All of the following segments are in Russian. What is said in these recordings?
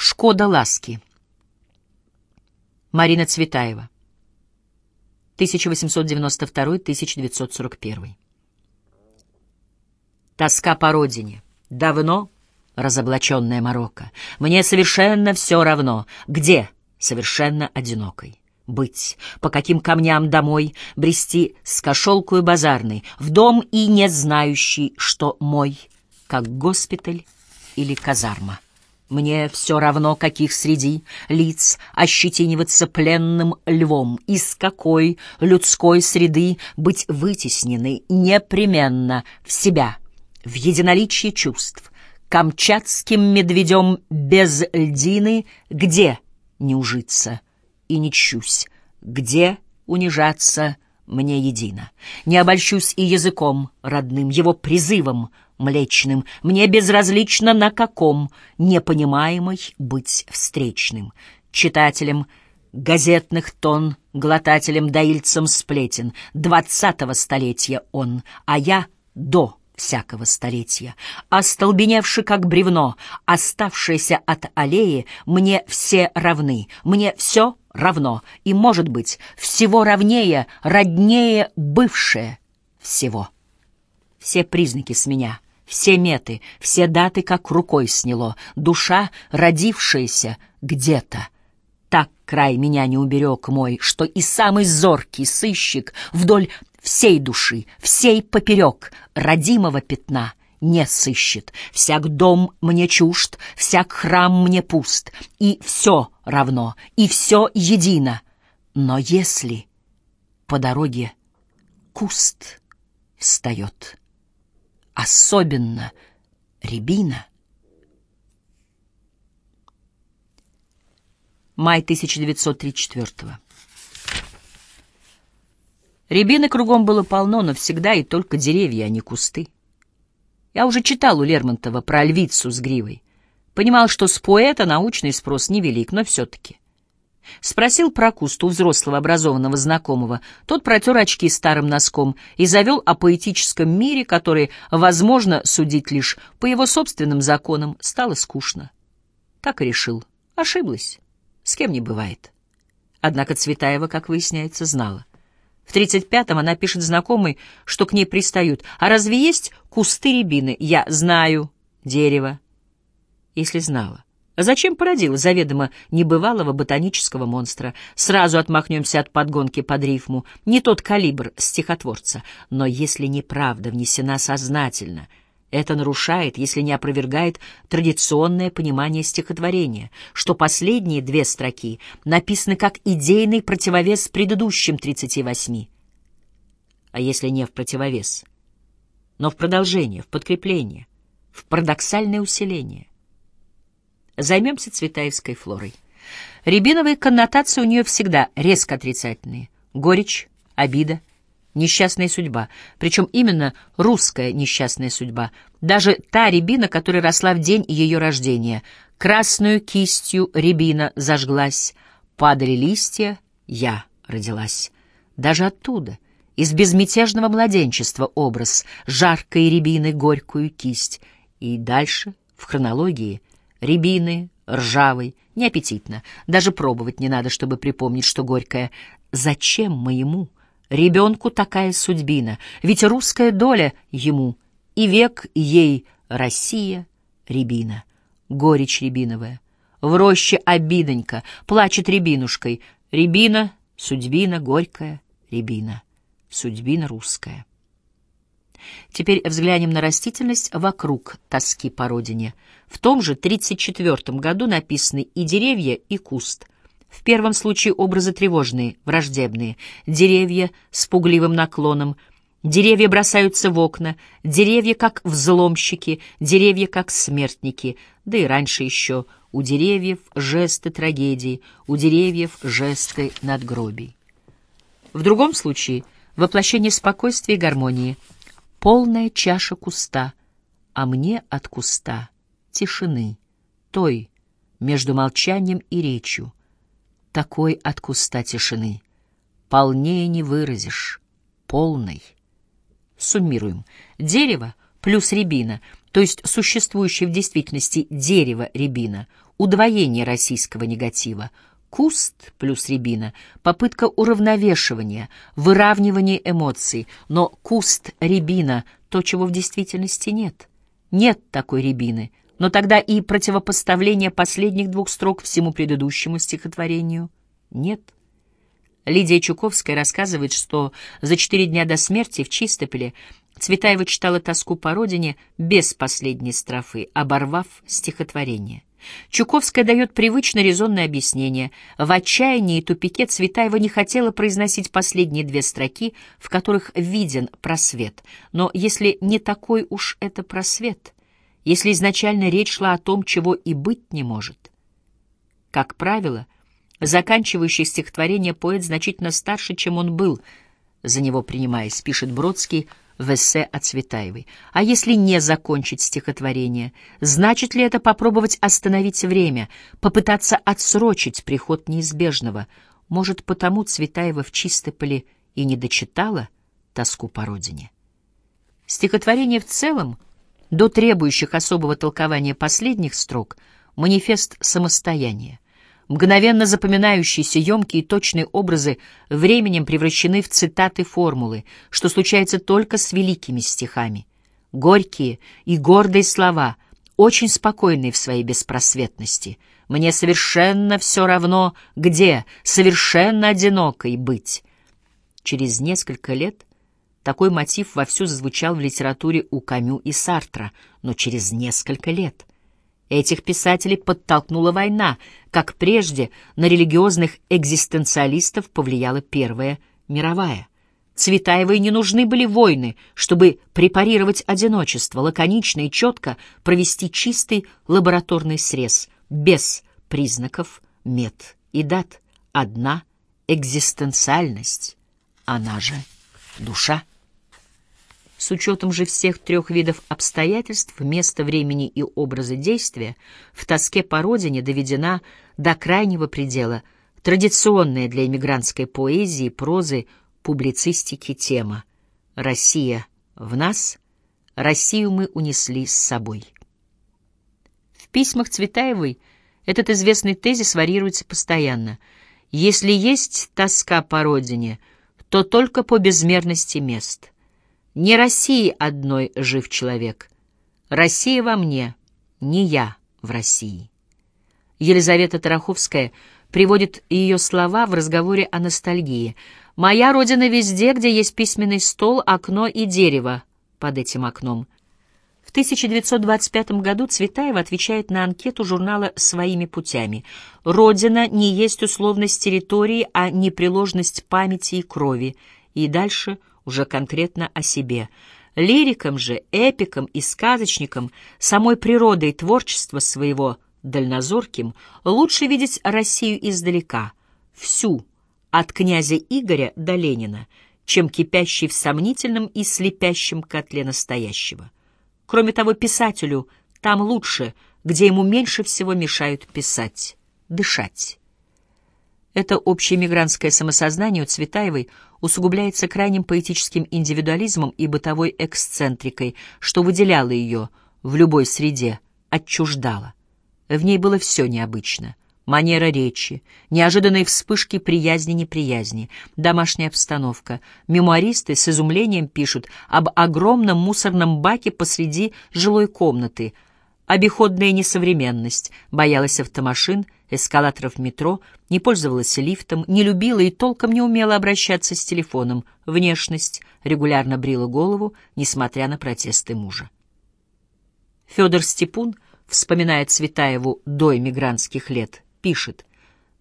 Шкода ласки. Марина Цветаева. 1892-1941. Тоска по родине. Давно разоблаченная Марокко. Мне совершенно все равно, где совершенно одинокой. Быть, по каким камням домой, брести с кошелкою базарной, в дом и не знающий, что мой, как госпиталь или казарма. Мне все равно, каких среди лиц ощетиниваться пленным львом, из какой людской среды быть вытесненной непременно в себя, в единоличие чувств, камчатским медведем без льдины, где не ужиться и не чусь, где унижаться мне едино. Не обольщусь и языком родным, его призывом — млечным, мне безразлично на каком, непонимаемый быть встречным, читателем газетных тон, глотателем доильцем сплетен, двадцатого столетия он, а я до всякого столетия. Остолбеневший как бревно, оставшееся от аллеи, мне все равны, мне все равно, и, может быть, всего равнее, роднее бывшее всего. Все признаки с меня — все меты, все даты как рукой сняло. Душа, родившаяся где-то. Так край меня не уберег мой, что и самый зоркий сыщик вдоль всей души, всей поперек родимого пятна не сыщет. Всяк дом мне чужд, всяк храм мне пуст, и все равно, и все едино. Но если по дороге куст встает, особенно рябина. Май 1934 Рябины кругом было полно, но всегда и только деревья, а не кусты. Я уже читал у Лермонтова про львицу с гривой. Понимал, что с поэта научный спрос невелик, но все-таки. Спросил про куст у взрослого образованного знакомого. Тот протер очки старым носком и завел о поэтическом мире, который, возможно, судить лишь по его собственным законам, стало скучно. Так и решил. Ошиблась. С кем не бывает. Однако Цветаева, как выясняется, знала. В тридцать пятом она пишет знакомой, что к ней пристают. «А разве есть кусты рябины?» «Я знаю. Дерево». Если знала. А зачем породила заведомо небывалого ботанического монстра? Сразу отмахнемся от подгонки под рифму. Не тот калибр стихотворца. Но если неправда внесена сознательно, это нарушает, если не опровергает, традиционное понимание стихотворения, что последние две строки написаны как идейный противовес предыдущим 38. А если не в противовес, но в продолжение, в подкрепление, в парадоксальное усиление — Займемся цветаевской флорой. Рябиновые коннотации у нее всегда резко отрицательные. Горечь, обида, несчастная судьба. Причем именно русская несчастная судьба. Даже та рябина, которая росла в день ее рождения. Красную кистью рябина зажглась. Падали листья, я родилась. Даже оттуда, из безмятежного младенчества образ, жаркой рябины горькую кисть. И дальше, в хронологии — рябины, ржавый, неаппетитно. Даже пробовать не надо, чтобы припомнить, что горькое. Зачем моему ребенку такая судьбина? Ведь русская доля ему, и век ей Россия рябина, горечь рябиновая. В роще обидонька, плачет рябинушкой. Рябина, судьбина, горькая, рябина, судьбина русская. Теперь взглянем на растительность вокруг тоски по родине. В том же 1934 году написаны и деревья, и куст. В первом случае образы тревожные, враждебные. Деревья с пугливым наклоном, деревья бросаются в окна, деревья как взломщики, деревья как смертники, да и раньше еще у деревьев жесты трагедии, у деревьев жесты надгробий. В другом случае воплощение спокойствия и гармонии — полная чаша куста, а мне от куста тишины, той между молчанием и речью, такой от куста тишины. Полнее не выразишь, полной. Суммируем. Дерево плюс рябина, то есть существующее в действительности дерево рябина, удвоение российского негатива. Куст плюс рябина — попытка уравновешивания, выравнивания эмоций, но куст рябина — то, чего в действительности нет. Нет такой рябины, но тогда и противопоставление последних двух строк всему предыдущему стихотворению нет. Лидия Чуковская рассказывает, что за четыре дня до смерти в Чистополе Цветаева читала тоску по родине без последней строфы, оборвав стихотворение. Чуковская дает привычно резонное объяснение. В отчаянии и тупике Цветаева не хотела произносить последние две строки, в которых виден просвет. Но если не такой уж это просвет, если изначально речь шла о том, чего и быть не может. Как правило, заканчивающий стихотворение поэт значительно старше, чем он был, за него принимаясь, пишет Бродский, в эссе о Цветаевой. А если не закончить стихотворение, значит ли это попробовать остановить время, попытаться отсрочить приход неизбежного? Может, потому Цветаева в Чистополе и не дочитала тоску по родине? Стихотворение в целом, до требующих особого толкования последних строк, манифест самостояния. Мгновенно запоминающиеся емкие и точные образы временем превращены в цитаты формулы, что случается только с великими стихами. Горькие и гордые слова, очень спокойные в своей беспросветности. Мне совершенно все равно, где, совершенно одинокой быть. Через несколько лет такой мотив вовсю зазвучал в литературе у Камю и Сартра, но через несколько лет — Этих писателей подтолкнула война, как прежде на религиозных экзистенциалистов повлияла Первая мировая. Цветаевой не нужны были войны, чтобы препарировать одиночество, лаконично и четко провести чистый лабораторный срез, без признаков мет и дат. Одна экзистенциальность, она же душа. С учетом же всех трех видов обстоятельств, места, времени и образа действия, в тоске по родине доведена до крайнего предела традиционная для эмигрантской поэзии, прозы, публицистики тема «Россия в нас», «Россию мы унесли с собой». В письмах Цветаевой этот известный тезис варьируется постоянно. Если есть тоска по родине, то только по безмерности мест — не России одной жив человек. Россия во мне, не я в России. Елизавета Тараховская приводит ее слова в разговоре о ностальгии. «Моя родина везде, где есть письменный стол, окно и дерево под этим окном». В 1925 году Цветаева отвечает на анкету журнала «Своими путями». «Родина не есть условность территории, а непреложность памяти и крови». И дальше уже конкретно о себе. Лирикам же, эпикам и сказочникам, самой природой творчества своего дальнозорким, лучше видеть Россию издалека, всю, от князя Игоря до Ленина, чем кипящий в сомнительном и слепящем котле настоящего. Кроме того, писателю там лучше, где ему меньше всего мешают писать, дышать. Это общее мигрантское самосознание у Цветаевой усугубляется крайним поэтическим индивидуализмом и бытовой эксцентрикой, что выделяло ее в любой среде, отчуждало. В ней было все необычно. Манера речи, неожиданные вспышки приязни-неприязни, домашняя обстановка. Мемуаристы с изумлением пишут об огромном мусорном баке посреди жилой комнаты. Обиходная несовременность, боялась автомашин — эскалаторов метро, не пользовалась лифтом, не любила и толком не умела обращаться с телефоном. Внешность регулярно брила голову, несмотря на протесты мужа. Федор Степун, вспоминая Цветаеву до эмигрантских лет, пишет,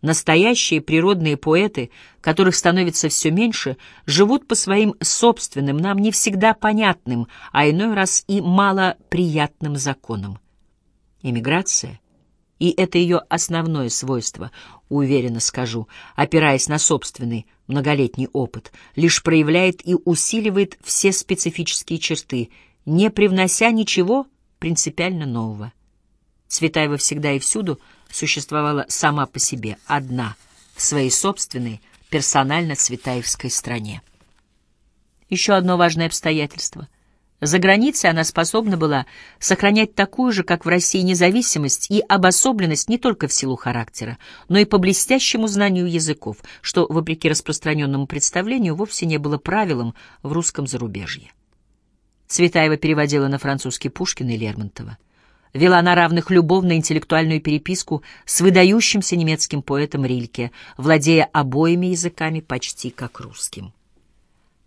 «Настоящие природные поэты, которых становится все меньше, живут по своим собственным, нам не всегда понятным, а иной раз и малоприятным законам. Эмиграция — и это ее основное свойство, уверенно скажу, опираясь на собственный многолетний опыт, лишь проявляет и усиливает все специфические черты, не привнося ничего принципиально нового. Цветаева всегда и всюду существовала сама по себе, одна, в своей собственной, персонально цветаевской стране. Еще одно важное обстоятельство. За границей она способна была сохранять такую же, как в России, независимость и обособленность не только в силу характера, но и по блестящему знанию языков, что, вопреки распространенному представлению, вовсе не было правилом в русском зарубежье. Цветаева переводила на французский Пушкина и Лермонтова. Вела на равных любовно-интеллектуальную переписку с выдающимся немецким поэтом Рильке, владея обоими языками почти как русским.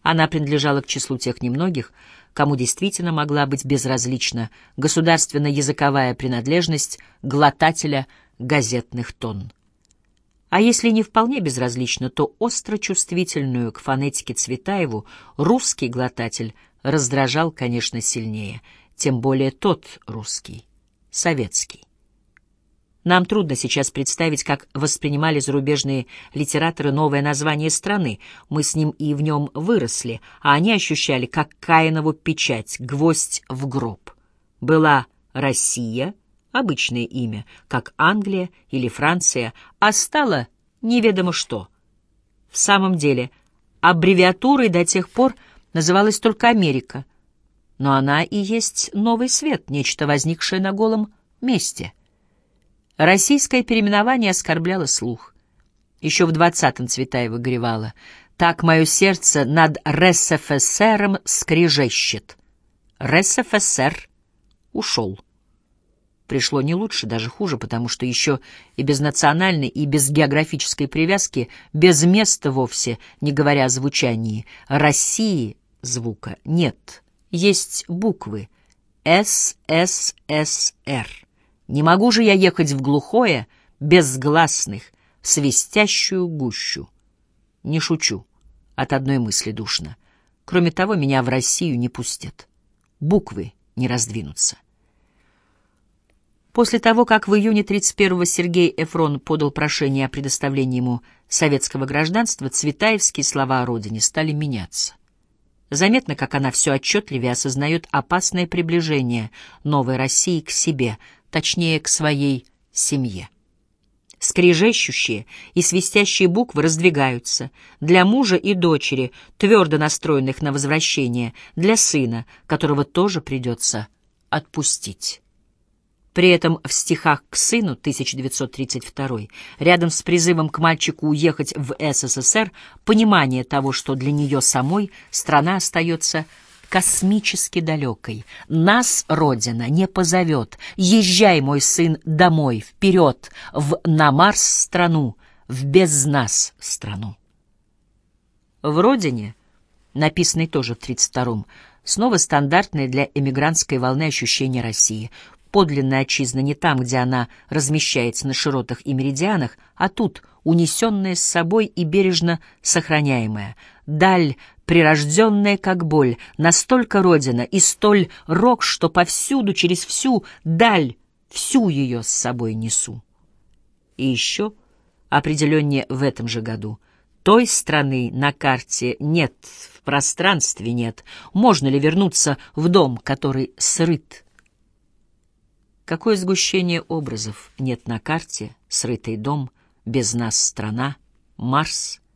Она принадлежала к числу тех немногих, кому действительно могла быть безразлична государственно-языковая принадлежность глотателя газетных тонн. А если не вполне безразлично, то остро чувствительную к фонетике Цветаеву русский глотатель раздражал, конечно, сильнее, тем более тот русский, советский. Нам трудно сейчас представить, как воспринимали зарубежные литераторы новое название страны. Мы с ним и в нем выросли, а они ощущали, как Каинову печать, гвоздь в гроб. Была Россия, обычное имя, как Англия или Франция, а стало неведомо что. В самом деле, аббревиатурой до тех пор называлась только Америка, но она и есть новый свет, нечто возникшее на голом месте — Российское переименование оскорбляло слух. Еще в двадцатом Цветаева горевала. «Так мое сердце над РСФСРом скрежещет». РСФСР ушел. Пришло не лучше, даже хуже, потому что еще и без национальной, и без географической привязки, без места вовсе, не говоря о звучании, России звука нет. Есть буквы СССР. Не могу же я ехать в глухое, безгласных, в свистящую гущу. Не шучу. От одной мысли душно. Кроме того, меня в Россию не пустят. Буквы не раздвинутся. После того, как в июне 31-го Сергей Эфрон подал прошение о предоставлении ему советского гражданства, цветаевские слова о родине стали меняться. Заметно, как она все отчетливее осознает опасное приближение новой России к себе — точнее, к своей семье. Скрежещущие и свистящие буквы раздвигаются для мужа и дочери, твердо настроенных на возвращение, для сына, которого тоже придется отпустить. При этом в стихах к сыну 1932 рядом с призывом к мальчику уехать в СССР понимание того, что для нее самой страна остается космически далекой. Нас Родина не позовет. Езжай, мой сын, домой, вперед, в на Марс страну, в без нас страну. В Родине, написанной тоже в 32-м, снова стандартное для эмигрантской волны ощущение России. Подлинная отчизна не там, где она размещается на широтах и меридианах, а тут, унесенная с собой и бережно сохраняемая. Даль прирожденная как боль, настолько родина и столь рок, что повсюду, через всю даль, всю ее с собой несу. И еще, определеннее в этом же году, той страны на карте нет, в пространстве нет. Можно ли вернуться в дом, который срыт? Какое сгущение образов нет на карте, срытый дом, без нас страна, Марс —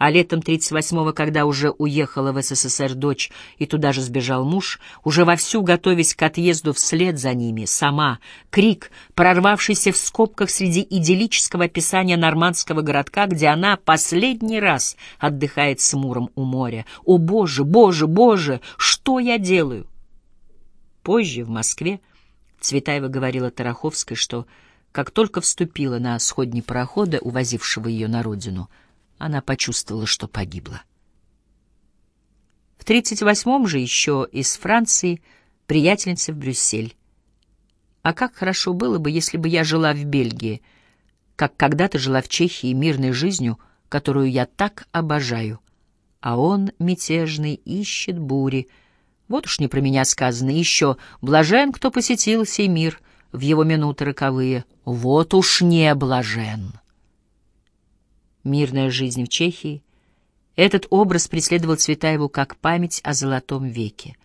а летом 38-го, когда уже уехала в СССР дочь и туда же сбежал муж, уже вовсю готовясь к отъезду вслед за ними, сама, крик, прорвавшийся в скобках среди идиллического описания нормандского городка, где она последний раз отдыхает с Муром у моря. «О, Боже, Боже, Боже, что я делаю?» Позже, в Москве, Цветаева говорила Тараховской, что как только вступила на сходни парохода, увозившего ее на родину, она почувствовала, что погибла. В 38-м же еще из Франции приятельница в Брюссель. А как хорошо было бы, если бы я жила в Бельгии, как когда-то жила в Чехии мирной жизнью, которую я так обожаю. А он, мятежный, ищет бури. Вот уж не про меня сказано. Еще блажен, кто посетил сей мир в его минуты роковые. Вот уж не блажен мирная жизнь в Чехии. Этот образ преследовал Цветаеву как память о золотом веке.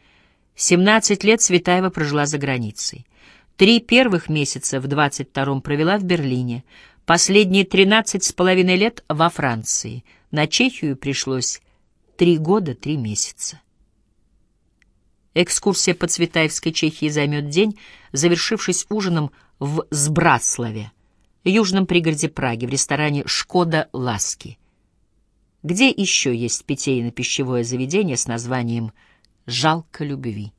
17 лет Цветаева прожила за границей. Три первых месяца в 22-м провела в Берлине, последние 13 с половиной лет во Франции. На Чехию пришлось три года, три месяца. Экскурсия по Цветаевской Чехии займет день, завершившись ужином в Сбраславе, южном пригороде Праги, в ресторане «Шкода Ласки». Где еще есть питейно-пищевое заведение с названием «Жалко любви»?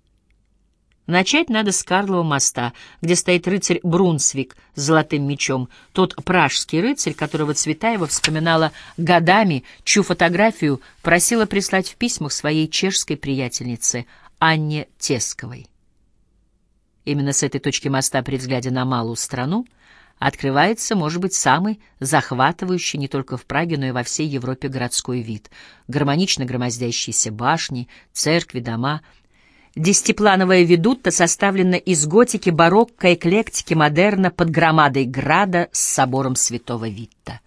Начать надо с Карлова моста, где стоит рыцарь Брунсвик с золотым мечом, тот пражский рыцарь, которого Цветаева вспоминала годами, чью фотографию просила прислать в письмах своей чешской приятельнице Анне Тесковой. Именно с этой точки моста при взгляде на малую страну открывается, может быть, самый захватывающий не только в Праге, но и во всей Европе городской вид. Гармонично громоздящиеся башни, церкви, дома — Десятиплановая ведутта составлена из готики, барокко, эклектики, модерна под громадой града с собором святого Витта.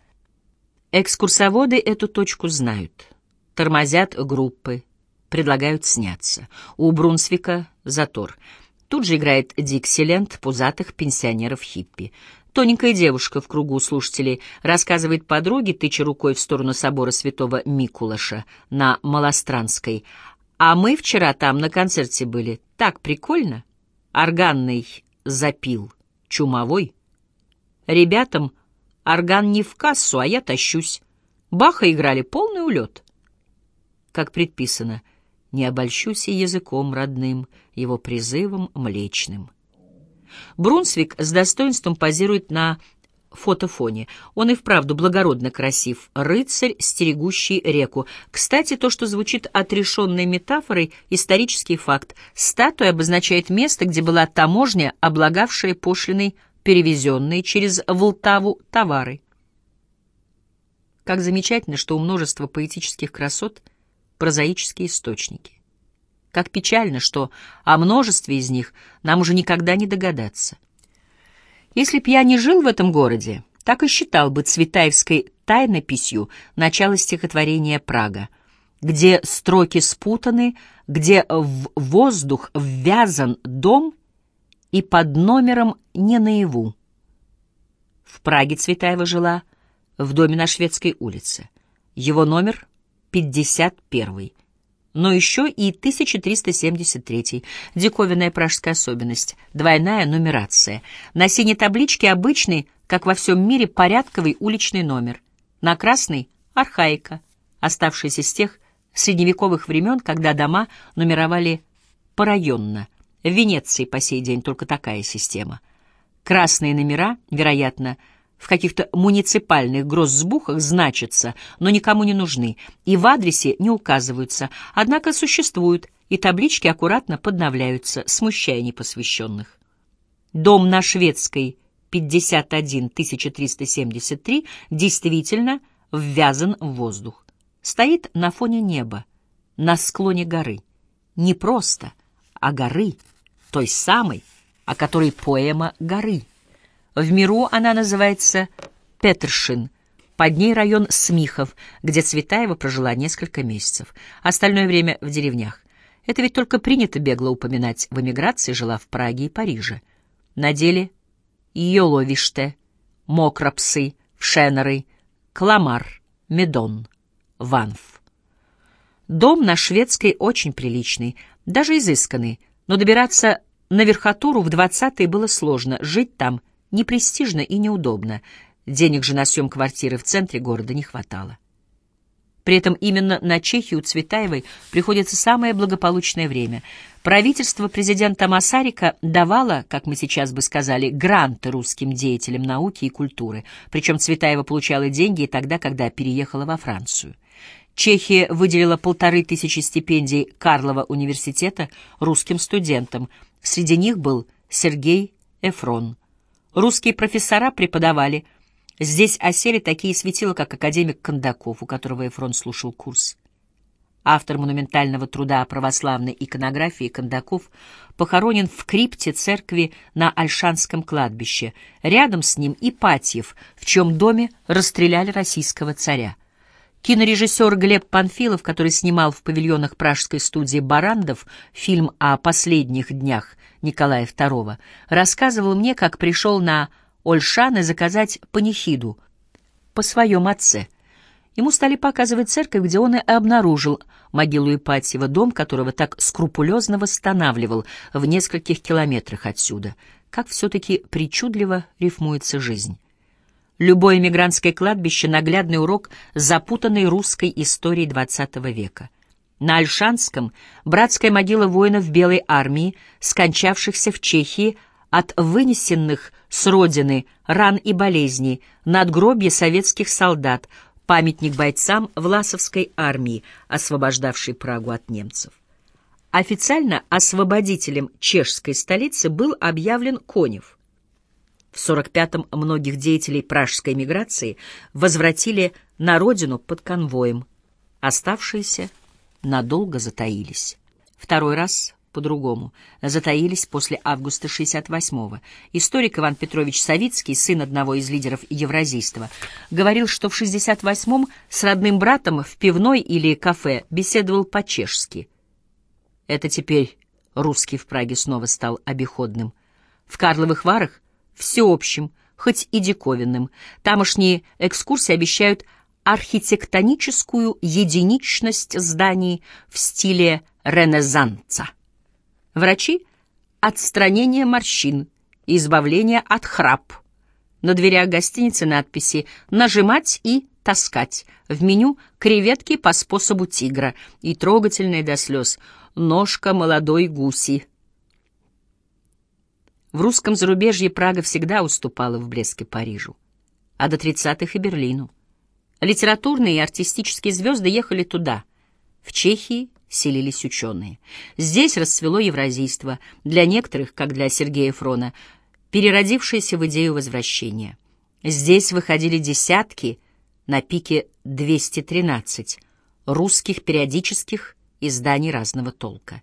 Экскурсоводы эту точку знают. Тормозят группы, предлагают сняться. У Брунсвика затор. Тут же играет Диксиленд пузатых пенсионеров-хиппи. Тоненькая девушка в кругу слушателей рассказывает подруге, тыча рукой в сторону собора святого Микулаша на Малостранской, а мы вчера там на концерте были. Так прикольно. Органный запил. Чумовой. Ребятам орган не в кассу, а я тащусь. Баха играли полный улет. Как предписано, не обольщуся языком родным, его призывом млечным. Брунсвик с достоинством позирует на фотофоне. Он и вправду благородно красив, рыцарь, стерегущий реку. Кстати, то, что звучит отрешенной метафорой, исторический факт. Статуя обозначает место, где была таможня, облагавшая пошлиной перевезенные через Волтаву товары. Как замечательно, что у множества поэтических красот прозаические источники. Как печально, что о множестве из них нам уже никогда не догадаться. Если б я не жил в этом городе, так и считал бы Цветаевской тайнописью начало стихотворения «Прага», где строки спутаны, где в воздух ввязан дом и под номером не наяву. В Праге Цветаева жила в доме на Шведской улице. Его номер — 51 но еще и 1373, диковинная пражская особенность, двойная нумерация. На синей табличке обычный, как во всем мире, порядковый уличный номер. На красный — архаика, оставшаяся с тех средневековых времен, когда дома нумеровали порайонно. В Венеции по сей день только такая система. Красные номера, вероятно, — в каких-то муниципальных гроссбухах значатся, но никому не нужны, и в адресе не указываются, однако существуют, и таблички аккуратно подновляются, смущая непосвященных. Дом на Шведской, 51-1373, действительно ввязан в воздух. Стоит на фоне неба, на склоне горы. Не просто, а горы, той самой, о которой поэма «Горы». В миру она называется Петершин, под ней район Смихов, где Цветаева прожила несколько месяцев, остальное время в деревнях. Это ведь только принято бегло упоминать. В эмиграции жила в Праге и Париже. На деле Йоловиште, Мокропсы, Вшенеры, Кламар, Медон, Ванф. Дом на Шведской очень приличный, даже изысканный, но добираться на верхотуру в двадцатые было сложно, жить там непрестижно и неудобно. Денег же на съем квартиры в центре города не хватало. При этом именно на Чехию Цветаевой приходится самое благополучное время. Правительство президента Масарика давало, как мы сейчас бы сказали, гранты русским деятелям науки и культуры, причем Цветаева получала деньги и тогда, когда переехала во Францию. Чехия выделила полторы тысячи стипендий Карлова университета русским студентам. Среди них был Сергей Эфрон. Русские профессора преподавали. Здесь осели такие светила, как академик Кондаков, у которого Эфрон слушал курс. Автор монументального труда о православной иконографии Кондаков похоронен в крипте церкви на Альшанском кладбище. Рядом с ним Ипатьев, в чем доме расстреляли российского царя. Кинорежиссер Глеб Панфилов, который снимал в павильонах пражской студии «Барандов» фильм о последних днях Николая II, рассказывал мне, как пришел на Ольшаны заказать панихиду по своем отце. Ему стали показывать церковь, где он и обнаружил могилу Ипатьева, дом которого так скрупулезно восстанавливал в нескольких километрах отсюда. Как все-таки причудливо рифмуется жизнь. Любое мигрантское кладбище — наглядный урок запутанной русской истории XX века. На Альшанском — братская могила воинов Белой армии, скончавшихся в Чехии от вынесенных с родины ран и болезней, надгробье советских солдат — памятник бойцам Власовской армии, освобождавшей Прагу от немцев. Официально освободителем чешской столицы был объявлен Конев. В 45-м многих деятелей пражской миграции возвратили на родину под конвоем. Оставшиеся надолго затаились. Второй раз по-другому. Затаились после августа 68-го. Историк Иван Петрович Савицкий, сын одного из лидеров евразийства, говорил, что в 68-м с родным братом в пивной или кафе беседовал по-чешски. Это теперь русский в Праге снова стал обиходным. В Карловых Варах — всеобщим, хоть и диковинным. Тамошние экскурсии обещают архитектоническую единичность зданий в стиле ренессанса. Врачи — отстранение морщин, избавление от храп. На дверях гостиницы надписи «Нажимать» и «Таскать». В меню креветки по способу тигра и трогательные до слез «Ножка молодой гуси». В русском зарубежье Прага всегда уступала в блеске Парижу, а до 30-х и Берлину. Литературные и артистические звезды ехали туда. В Чехии селились ученые. Здесь расцвело евразийство, для некоторых, как для Сергея Фрона, переродившееся в идею возвращения. Здесь выходили десятки, на пике 213, русских периодических изданий разного толка.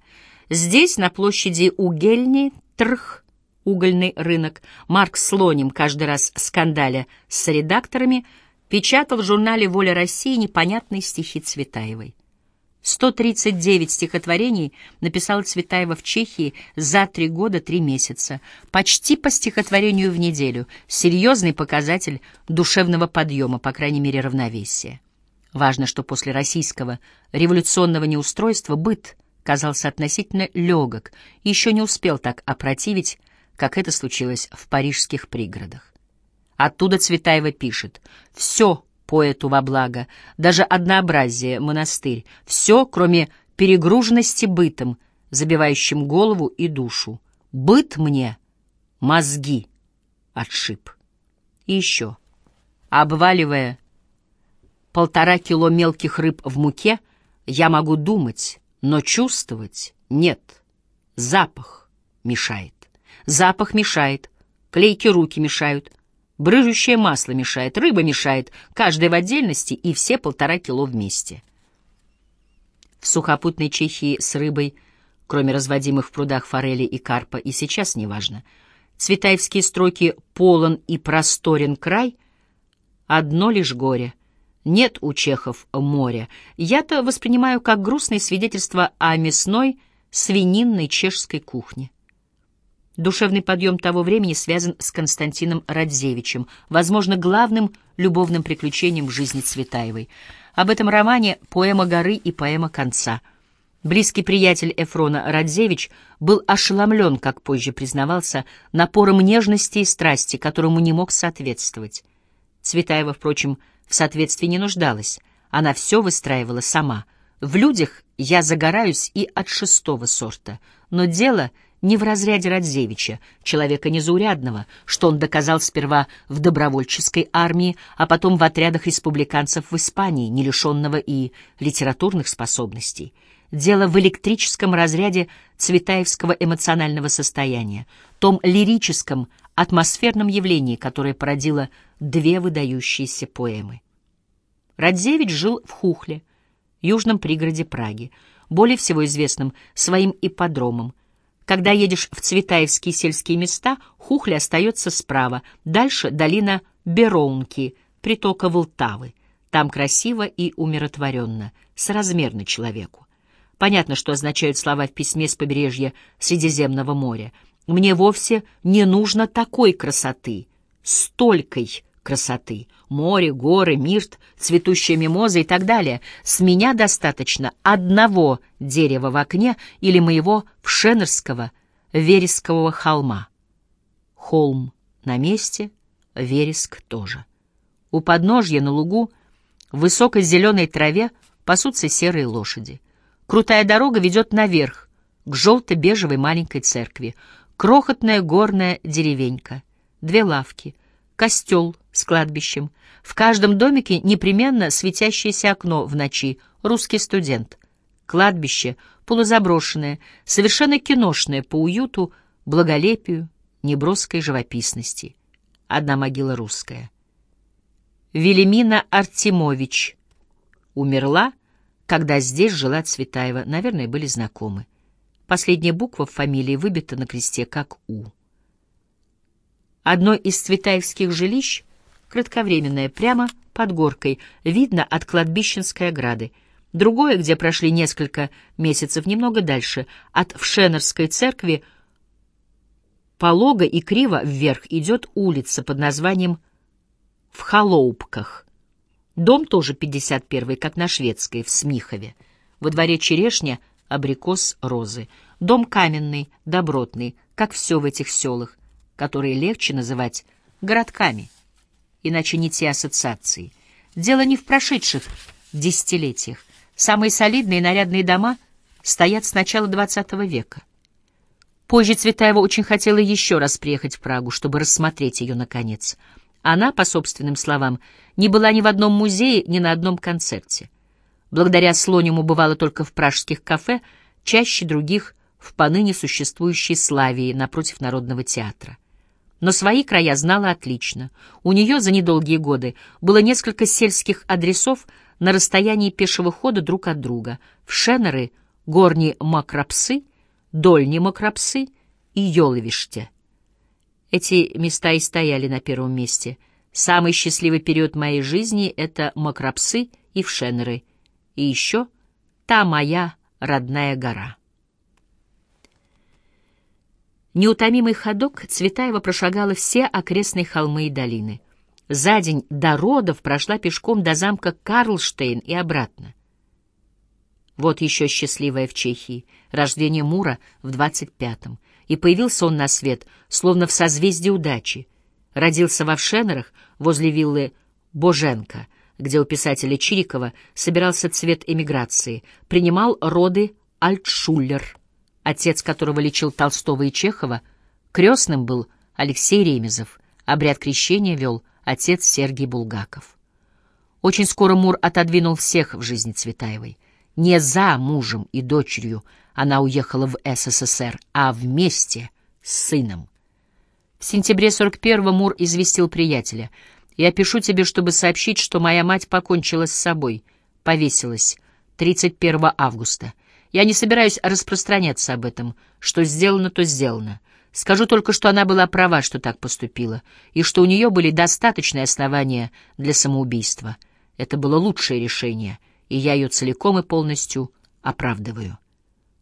Здесь, на площади Угельни, Трх, угольный рынок, Марк Слоним, каждый раз скандаля с редакторами, печатал в журнале «Воля России» непонятные стихи Цветаевой. 139 стихотворений написал Цветаева в Чехии за три года три месяца, почти по стихотворению в неделю, серьезный показатель душевного подъема, по крайней мере равновесия. Важно, что после российского революционного неустройства быт казался относительно легок еще не успел так опротивить, как это случилось в парижских пригородах. Оттуда Цветаева пишет «Все поэту во благо, даже однообразие, монастырь, все, кроме перегруженности бытом, забивающим голову и душу. Быт мне мозги отшиб. И еще, обваливая полтора кило мелких рыб в муке, я могу думать, но чувствовать нет. Запах мешает. Запах мешает, клейки руки мешают, Брыжущее масло мешает, рыба мешает, каждая в отдельности и все полтора кило вместе. В сухопутной Чехии с рыбой, кроме разводимых в прудах форели и карпа, и сейчас неважно. Цветаевские строки «полон и просторен край» — одно лишь горе. Нет у чехов моря. Я-то воспринимаю как грустное свидетельство о мясной, свининной чешской кухне. Душевный подъем того времени связан с Константином Радзевичем, возможно, главным любовным приключением в жизни Цветаевой. Об этом романе «Поэма горы» и «Поэма конца». Близкий приятель Эфрона Радзевич был ошеломлен, как позже признавался, напором нежности и страсти, которому не мог соответствовать. Цветаева, впрочем, в соответствии не нуждалась. Она все выстраивала сама. В людях я загораюсь и от шестого сорта, но дело — не в разряде Радзевича, человека незаурядного, что он доказал сперва в добровольческой армии, а потом в отрядах республиканцев в Испании, не лишенного и литературных способностей. Дело в электрическом разряде цветаевского эмоционального состояния, том лирическом, атмосферном явлении, которое породило две выдающиеся поэмы. Радзевич жил в Хухле, южном пригороде Праги, более всего известным своим ипподромом, когда едешь в Цветаевские сельские места, Хухли остается справа, дальше долина Бероунки, притока Волтавы. Там красиво и умиротворенно, соразмерно человеку. Понятно, что означают слова в письме с побережья Средиземного моря. Мне вовсе не нужно такой красоты, столькой красоты. Море, горы, мирт, цветущая мимоза и так далее. С меня достаточно одного дерева в окне или моего вшенерского верескового холма. Холм на месте, вереск тоже. У подножья на лугу в высокой зеленой траве пасутся серые лошади. Крутая дорога ведет наверх, к желто-бежевой маленькой церкви. Крохотная горная деревенька, две лавки, костел с кладбищем. В каждом домике непременно светящееся окно в ночи, русский студент. Кладбище полузаброшенное, совершенно киношное по уюту, благолепию, неброской живописности. Одна могила русская. Велимина Артемович умерла, когда здесь жила Цветаева. Наверное, были знакомы. Последняя буква в фамилии выбита на кресте как «У». Одно из цветаевских жилищ, кратковременное, прямо под горкой, видно от кладбищенской ограды. Другое, где прошли несколько месяцев, немного дальше, от Вшенерской церкви, полого и криво вверх идет улица под названием «В Холоупках». Дом тоже 51-й, как на Шведской, в Смихове. Во дворе черешня — абрикос, розы. Дом каменный, добротный, как все в этих селах, которые легче называть городками, иначе не те ассоциации. Дело не в прошедших десятилетиях. Самые солидные нарядные дома стоят с начала XX века. Позже Цветаева очень хотела еще раз приехать в Прагу, чтобы рассмотреть ее наконец. Она, по собственным словам, не была ни в одном музее, ни на одном концерте. Благодаря Слониму бывала только в пражских кафе, чаще других в поныне существующей Славии напротив Народного театра. Но свои края знала отлично. У нее за недолгие годы было несколько сельских адресов на расстоянии пешего хода друг от друга. В Шенеры, Горни Макрапсы, Дольни Макрапсы и Йоловиште. Эти места и стояли на первом месте. Самый счастливый период моей жизни — это Макрапсы и Вшенеры — и еще та моя родная гора. Неутомимый ходок Цветаева прошагала все окрестные холмы и долины. За день до родов прошла пешком до замка Карлштейн и обратно. Вот еще счастливая в Чехии, рождение Мура в двадцать пятом. И появился он на свет, словно в созвездии удачи. Родился во Вшенерах возле виллы Боженко, где у писателя Чирикова собирался цвет эмиграции, принимал роды Альтшуллер, отец которого лечил Толстого и Чехова, крестным был Алексей Ремезов, обряд крещения вел отец Сергий Булгаков. Очень скоро Мур отодвинул всех в жизни Цветаевой. Не за мужем и дочерью она уехала в СССР, а вместе с сыном. В сентябре 41-го Мур известил приятеля — я пишу тебе, чтобы сообщить, что моя мать покончила с собой, повесилась 31 августа. Я не собираюсь распространяться об этом. Что сделано, то сделано. Скажу только, что она была права, что так поступила, и что у нее были достаточные основания для самоубийства. Это было лучшее решение, и я ее целиком и полностью оправдываю.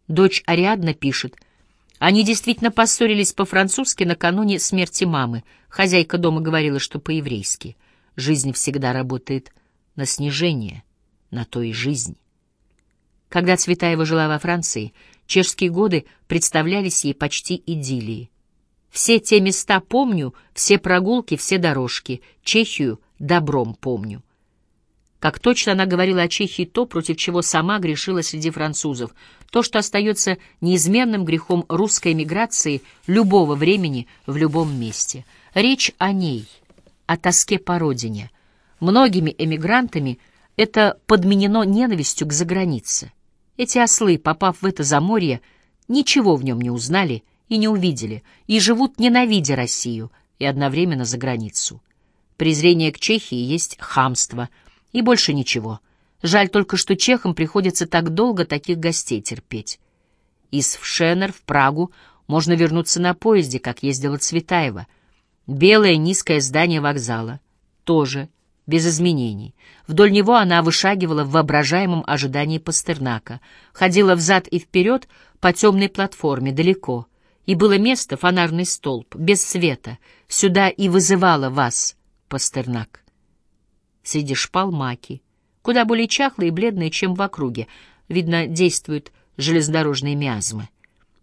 Дочь Ариадна пишет, они действительно поссорились по-французски накануне смерти мамы. Хозяйка дома говорила, что по-еврейски. Жизнь всегда работает на снижение, на то и жизнь. Когда Цветаева жила во Франции, чешские годы представлялись ей почти идиллией. Все те места помню, все прогулки, все дорожки, Чехию добром помню. Как точно она говорила о Чехии то, против чего сама грешила среди французов, то, что остается неизменным грехом русской эмиграции любого времени в любом месте. Речь о ней, о тоске по родине. Многими эмигрантами это подменено ненавистью к загранице. Эти ослы, попав в это заморье, ничего в нем не узнали и не увидели, и живут, ненавидя Россию и одновременно за границу. Презрение к Чехии есть хамство — и больше ничего. Жаль только, что чехам приходится так долго таких гостей терпеть. Из Вшенер в Прагу можно вернуться на поезде, как ездила Цветаева. Белое низкое здание вокзала. Тоже, без изменений. Вдоль него она вышагивала в воображаемом ожидании Пастернака. Ходила взад и вперед по темной платформе, далеко. И было место, фонарный столб, без света. Сюда и вызывала вас Пастернак. Среди шпал маки, куда более чахлые и бледные, чем в округе. Видно, действуют железнодорожные миазмы.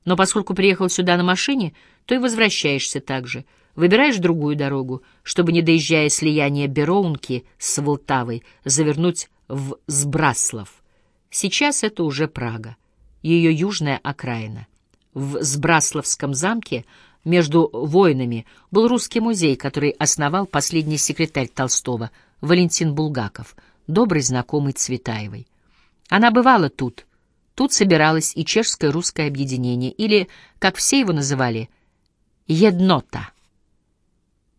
Но поскольку приехал сюда на машине, то и возвращаешься так же. Выбираешь другую дорогу, чтобы, не доезжая слияния Бероунки с Волтавой, завернуть в Сбраслов. Сейчас это уже Прага, ее южная окраина. В Сбрасловском замке между воинами был русский музей, который основал последний секретарь Толстого, Валентин Булгаков, добрый знакомый Цветаевой. Она бывала тут. Тут собиралось и чешское русское объединение, или, как все его называли, «еднота».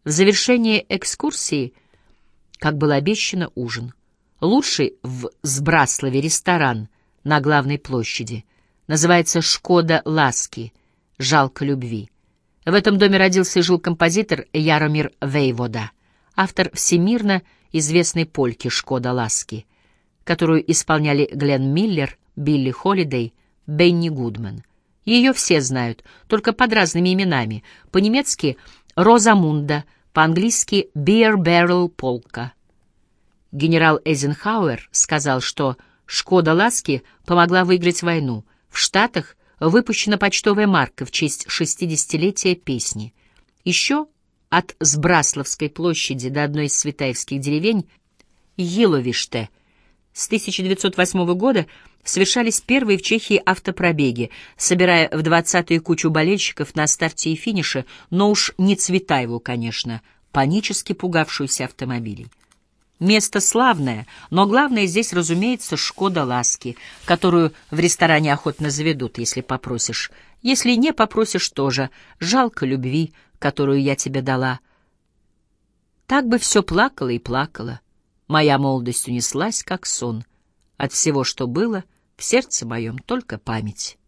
В завершение экскурсии, как было обещано, ужин. Лучший в Сбраслове ресторан на главной площади. Называется «Шкода Ласки», «Жалко любви». В этом доме родился и жил композитор Яромир Вейвода, автор всемирно известной польки «Шкода Ласки», которую исполняли Глен Миллер, Билли Холидей, Бенни Гудман. Ее все знают, только под разными именами. По-немецки «Розамунда», по-английски «Beer Barrel Polka». Генерал Эйзенхауэр сказал, что «Шкода Ласки» помогла выиграть войну. В Штатах выпущена почтовая марка в честь 60-летия песни. Еще от Сбрасловской площади до одной из светаевских деревень, Еловиште, с 1908 года совершались первые в Чехии автопробеги, собирая в двадцатые кучу болельщиков на старте и финише, но уж не Цветаеву, конечно, панически пугавшуюся автомобилей. Место славное, но главное здесь, разумеется, «Шкода Ласки», которую в ресторане охотно заведут, если попросишь. Если не попросишь, тоже. Жалко любви, которую я тебе дала. Так бы все плакала и плакала. Моя молодость унеслась, как сон. От всего, что было, в сердце моем только память.